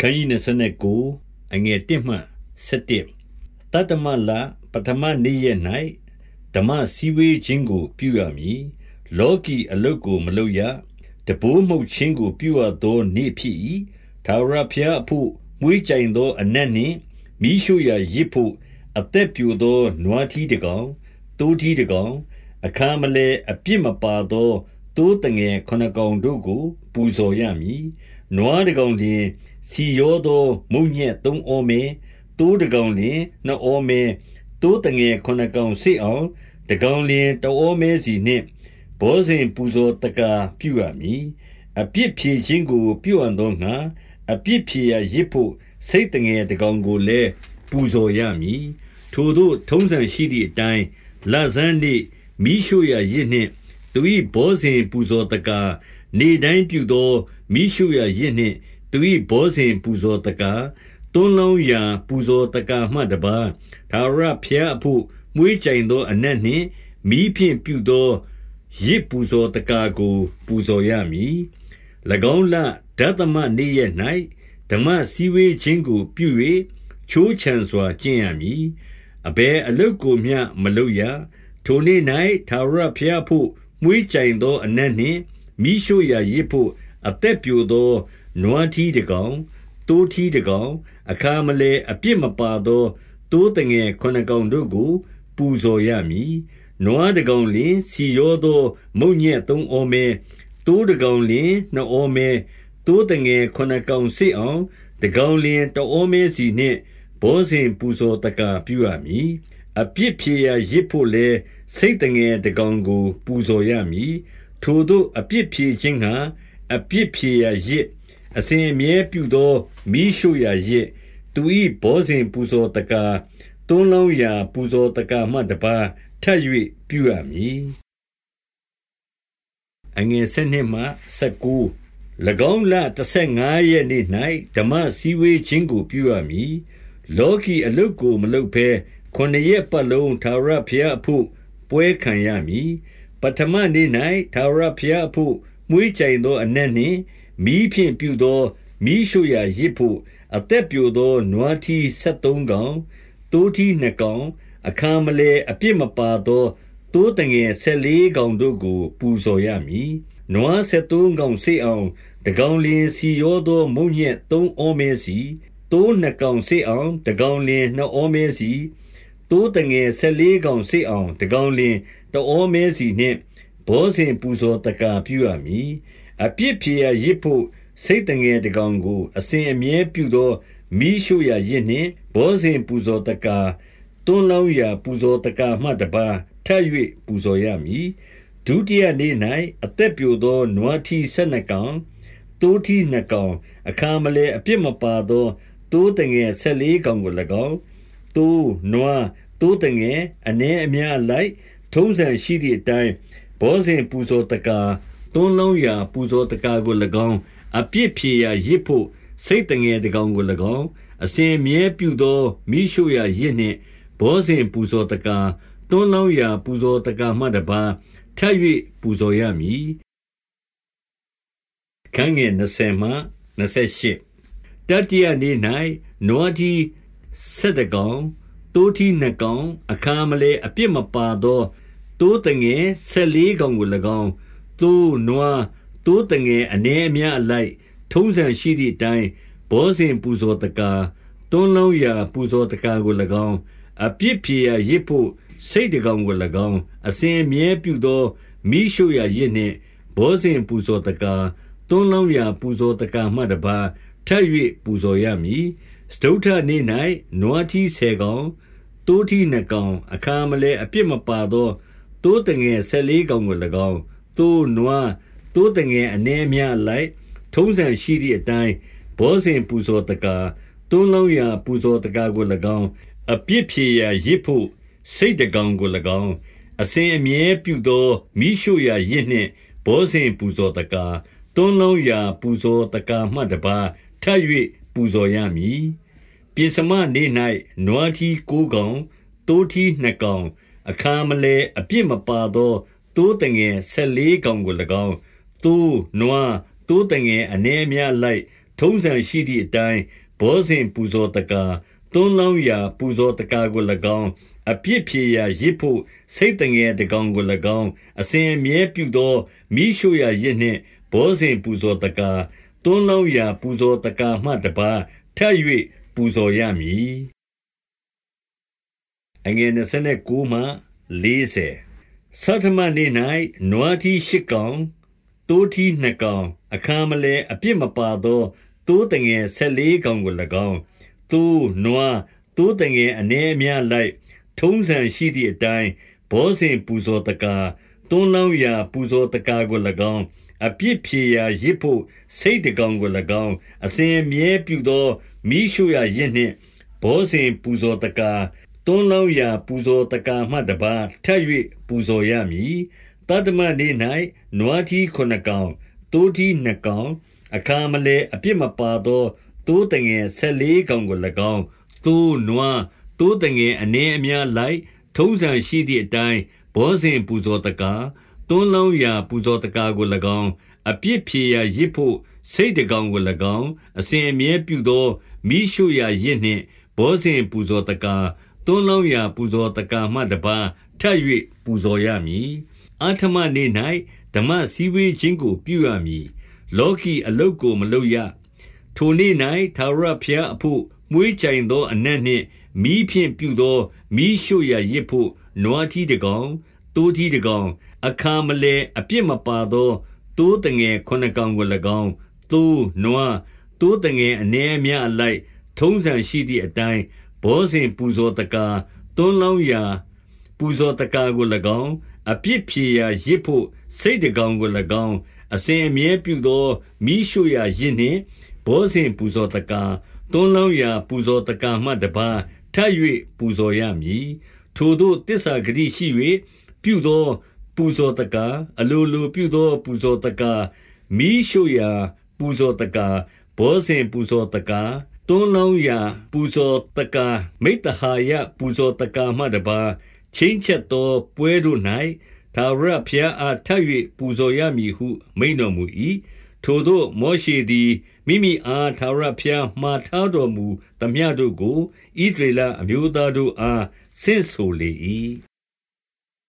ခန်းကြီး29အငယ်1မှ7တတ္တမလပထမနေ့ရက်၌ဓမ္မစည်းဝေးခြင်းကို ပြုရမည်လောကီအလုတ်ကိုမလုပ်ရတဘိုးမှုတ်ခြင်းကို ပြုရသောနေ့ဖြစ်၏သာရဖျားအဖို့မွေးကြိမ်သောအနက်နှင့်မိရှုရာရစ်ဖို့အသက်ပြိုသောနွားထီးတကောင်တိုးထီးတကောင်အခါမလဲအပြစ်မပါသောတိုးတငယ်ခုနကောင်တို့ကို ပူဇော်ရမည်နွားတကောင်လျင် စီရောသောမုံညက်သုံးအောမဲတိုးတကောင်လျင်နှစ်အောမဲတိုးတငယ်ခုနကောင်စစ်အောင်တကောင်လျင်တအောမဲစီနှင့်ဘောဇင်ပူဇော်တကာပြုရမည်အပြစ်ဖြေခြင်းကိုပြုအပ်သောငါအပြစ်ဖြေရရစ်ဖို့စိတ်တငယ်တကောင်ကိုလည်းပူဇော်ရမည်ထိုတို့ထုံးစံရှိသည့်အတိုင်းလဇန်းနှင့်မိရှုရရစ်နှင့်သူ၏ဘောဇင်ပူဇော်တကာနေတိုင်းပြုသောမိရှုရရစ်နှင့် သူ၏ဘောဇင်ပူဇော်တကာတွန်းလောင်းရာပူဇော်တကာမှတပါသာရဖျားအဖို့မွေးကြိမ်သောအနက်နှင့်မိဖြင့်ပြုသောရစ်ပူဇော်တကာကို ပူဇော်ရမည်၎င်းလဓသမနေ့ရက်၌ဓမ္မစည်းဝေးခြင်းကို ပြု၍ချိုးချံစွာကျင့်ရမည်အဘယ်အလုတ်ကိုမျှမလုပ်ရထိုနေ့၌သာရဖျားဖို့မွေးကြိမ်သောအနက်နှင့်မိရှုရာရစ်ဖို့အသက်ပြိုသော နွားထီးတကောင်တိုးထီးတကောင်အခါမလဲအပြစ်မပါသောတိုးတငယ်ခုနကောင်တို့ကို ပူဇော်ရမည်နွားတကောင်လင်စီရောသော မုံညက်သုံးအောမဲတိုးတကောင်လင်နှစ်အောမဲတိုးတငယ်ခုနကောင်စစ်အောင်တကောင်လင်တအောမဲစီနှင့်ဘောဇင်ပူဇော်တကာပြုရမည်အပြစ်ဖြေရာရစ်ဖို့လဲစိတ်တငယ်တကောင်ကို ပူဇော်ရမည်ထိုတို့အပြစ်ဖြေခြင်းဟာအပြစ်ဖြေရာရစ် အစဉ်အမြဲပြုသောမိရှုရာရစ်သူ၏ဘောဇင်ပူဇော်တကာတွန်းလောင်းရာပူဇော်တကာမှတပါထပ်၍ပြုရမည်အငယ်7မှ19၎င်းလ15ရက်နေ့၌ဓမ္မစည်းဝေးခြင်းကိုပြုရမည်လောကီအလုတ်ကိုမလုတ်ဘဲခொနရက်ပတ်လုံးသာရဖျားအဖို့ပွဲခံရမည်ပထမနေ့၌သာရဖျားအဖို့မွေးကြိမ်သောအနက်နှင့် မီးဖြင့်ပြုသောမီးရှို့ရာရစ်ဖို့ အသက်ပြိုသောနွားထီး73ကောင်တိုးထီး2ကောင်အခါမလဲအပြစ်မပါသောတိုးတငယ်14ကောင်တို့ကို ပူဇော်ရမည်နွား73ကောင်စေအောင်တကောင်လင်းစီရောသောမုံညက်3အောမဲစီတိုး2ကောင်စေအောင်တကောင်လင်း2အောမဲစီတိုးတငယ်14ကောင်စေအောင်တကောင်လင်းတအောမဲစီနှင့်ဘောဇင်ပူဇော်တကာပြုရမည် အပြစ်ဖြေရာရစ်ဖို့စိတ်တငယ်တကောင်ကို အစဉ်အမြဲပြုသောမိရှုရာရစ်နှင့်ဘောဇင်ပူဇော်တကာတွန်းလောင်းရာပူဇော်တကာမှတပါထပ်၍ပူဇော်ရမည်ဒုတိယနေ့၌အသက်ပြိုသောနွားထီဆက်နှကောင်တိုးထီနှကောင်အခါမလဲအပြစ်မပါသောတိုးတငယ်ဆက်လေးကောင်ကို၎င်းတိုးနွားတိုးတငယ်အ ਨੇ အများလိုက် ထုံးစံရှိသည့်အတိုင်းဘောဇင်ပူဇော်တကာ တွန်းလုံးရာ ပူဇော်တကာကို၎င်း အပြစ်ဖြေရာရစ်ဖို့စိတ်တငယ်တကောင်ကို၎င်း အစဉ်မြဲပြုသောမိရှုရာရစ်နှင့် ဘောဇင်ပူဇော်တကာတွန်းလောင်းရာ ပူဇော်တကာမှတပါထပ်၍ပူဇော်ရမည်ခန်းငယ်20မှ28တတိယနေ့၌နွားကြီးဆက်တကောင်တိုးထီနှစ်ကောင် အခါမလဲအပြစ်မပါသောတိုးတငယ်ဆက်လေးကောင်ကို၎င်း သိုးနွားတိုးတငယ်အ ਨੇ အများအလိုက် ထုံးစံရှိသည့်အတိုင်းဘောဇင်ပူဇော်တကာတွန်းလုံးရာပူဇော်တကာကို၎င်းအပြစ်ဖြေရာရစ်ဖို့စိတ်တကောင်ကို၎င်းအစဉ်မြဲပြုသောမိရှုရာရစ်နှင့်ဘောဇင်ပူဇော်တကာတွန်းလုံးရာပူဇော်တကာမှတပါထပ်၍ပူဇော်ရမည်စတုထနေ့၌နွားထီးဆယ်ကောင်တိုးထီးနှစ်ကောင်အခါမလဲအပြစ်မပါသောတိုးတငယ်၁၄ကောင်ကို၎င်း သိုးနွားတိုးတငယ်အ ਨੇ များလိုက်ထုံးစံရှိသည့်အတိုင်းဘောဇင်ပူဇော်တကာတွန်းလုံးရာပူဇော်တကာကို၎င်းအပြစ်ဖြေရာရစ်ဖို့စိတ်တကောင်ကို၎င်းအစဉ်အမြဲပြုသောမိရှုရာရစ်နှင့်ဘောဇင်ပူဇော်တကာတွန်းလုံးရာပူဇော်တကာမှတပါထပ်၍ပူဇော်ရမည်ပြင်စမနေ့၌နွားထီကိုးကောင်တိုးထီနှစ်ကောင်အခါမလဲအပြစ်မပါသော တိုးတငယ်14ကောင်ကို၎င်းတိုးနွားတိုးတငယ်အ ਨੇ များလိုက် ထုံးစံရှိသည့်အတိုင်းဘောဇဉ်ပူဇော်တကာတွန်းလောင်းရာ ပူဇော်တကာကို၎င်းအပြစ်ဖြေရာရစ်ဖို့စိတ်တငယ်တကောင်ကို၎င်းအစဉ်အမြဲပြုသောမိရှုရာရစ်နှင့်ဘောဇဉ်ပူဇော်တကာတွန်းလောင်းရာ ပူဇော်တကာမှတပါထပ်၍ပူဇော်ရမည်အငယ်29မှ40 သတ္တမနေ့၌နွားထီးရှစ်ကောင်တိုးထီးနှစ်ကောင် အခါမလဲအပြစ်မပါသောတိုးတငယ်၁၄ကောင်ကို၎င်းသိုးနွားတိုးတငယ်အ ਨੇ အများလိုက် ထုံးစံရှိသည့်အတိုင်းဘောဇဉ်ပူဇော်တကာတွန်းလောင်းရာပူဇော်တကာကို၎င်းအပြစ်ဖြေရာရစ်ဖို့စိတ်တကောင်ကို၎င်းအစဉ်အမြဲပြုသောမိရှုရာရစ်နှင့်ဘောဇဉ်ပူဇော်တကာ တွန်းလောင်းရာပူဇော်တကာမှတပါထပ်၍ပူဇော်ရမည်တတ္တမနေ့၌နွားထီးခုနကောင်တိုးထီးနှစ်ကောင်အခါမလဲအပြစ်မပါသောတိုးတငယ်၁၄ကောင်ကို၎င်းတိုးနွားတိုးတငယ်အနည်းအများလိုက်ထုံးစံရှိသည့်အတိုင်းဘောဇဉ်ပူဇော်တကာတွန်းလောင်းရာပူဇော်တကာကို၎င်းအပြစ်ဖြေရာရစ်ဖို့စိတ်တကောင်ကို၎င်းအစဉ်အမြဲပြုသောမိရှုရာရစ်နှင့်ဘောဇဉ်ပူဇော်တကာ တွန်းလောင်းရာပူဇော်တကာမှတပါထပ်၍ပူဇော်ရမည်အာထမနေ့၌ဓမ္မစည်းဝေးခြင်းကိုပြုရမည်လောကီအလုတ်ကိုမလုပ်ရထိုနေ့၌သာရဖျားအဖို့မွေးကြိုင်သောအနက်နှင့်မိဖြင့်ပြုသောမိရှုရာရစ်ဖို့နွားထီးတကောင်တိုးထီးတကောင်အခါမလဲအပြစ်မပါသောတိုးတငယ်ခုနကောင်ကို၎င်းသိုးနွားတိုးတငယ်အ ਨੇ အများအလိုက် ထုံးစံရှိသည့်အတိုင်း ဘောဇဉ်ပူဇော်တကာတွန်းလောင်းရာပူဇော်တကာကို၎င်းအပြစ်ဖြေရာရစ်ဖို့စိတ်တကောင်ကို၎င်းအစဉ်အမြဲပြုသောမိရှုရာရစ်နှင့်ဘောဇဉ်ပူဇော်တကာတွန်းလောင်းရာပူဇော်တကာမှတပါထပ်၍ပူဇော်ရမည်ထိုတို့တစ္ဆာဂတိရှိ၍ပြုသော ပူဇော်တကာအလိုလိုပြုသော ပူဇော်တကာမိရှုရာပူဇော်တကာဘောဇဉ်ပူဇော်တကာ တွန်းလောင်းရာ ပူဇော်တကာမိတ္တဟာယ ပူဇော်တကာမှတပါချင်းချက်သောပွဲတို့၌သာရဖျားအား ထပ်၍ပူဇော်ရမည်ဟု မိန်တော်မူ၏ထိုသို့ မောရှေသည် မိမိအားသာရဖျား မှားထားတော်မူသမျှတို့ကိုဣဒရေလအမျိုးသားတို့အား ဆင့်ဆိုလေ၏